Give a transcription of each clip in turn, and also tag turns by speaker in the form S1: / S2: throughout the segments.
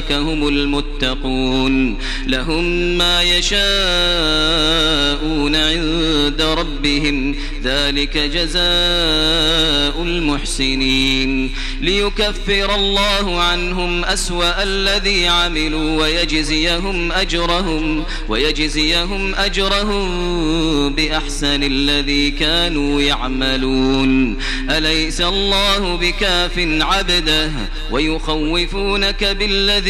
S1: أولئك هم المتقون لهم ما يشاءون عند ربهم ذلك جزاء المحسنين ليكفر الله عنهم أسوأ الذي عملوا ويجزيهم أجرهم ويجزيهم أجرهم بأحسن الذي كانوا يعملون أليس الله بكاف عبده ويخوفونك بالذي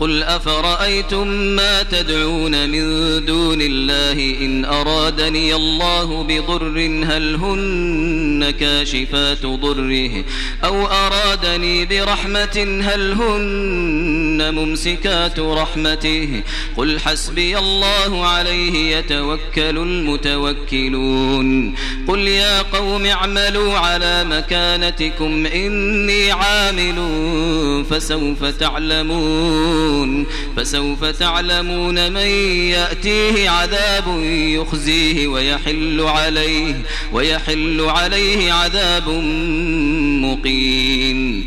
S1: قل أفرأيتم ما تدعون من دون الله إن أرادني الله بضر هل هن كاشفات ضره أو أرادني برحمة هل هن ممسكات رحمته قل حسبي الله عليه يتوكل المتوكلون قل يا قوم اعملوا على مكانتكم إني عاملون فسوف تعلمون فسوف تعلمون من يأتيه عذاب يخزيه ويحل عليه ويحل عليه عذاب مقيم.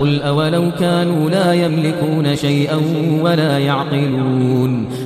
S2: قل أولو كانوا لا يملكون شيئا ولا يعقلون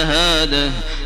S1: شهاده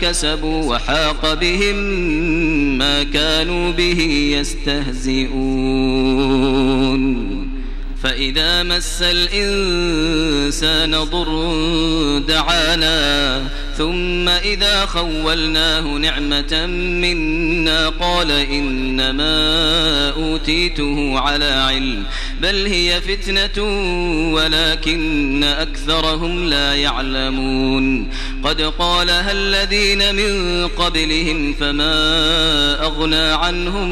S1: كسبوا وحاق بهم ما كانوا به يستهزئون. فإذا مس الإنسان ضر دعانا ثم إذا خولناه نعمة منا قال إنما أوتيته على علم بل هي فتنة ولكن أكثرهم لا يعلمون قد قالها الذين من قبلهم فما أغنى عنهم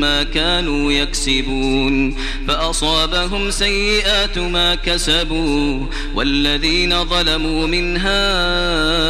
S1: ما كانوا يكسبون فأصابهم سيئات ما كسبوا والذين ظلموا من هؤلاء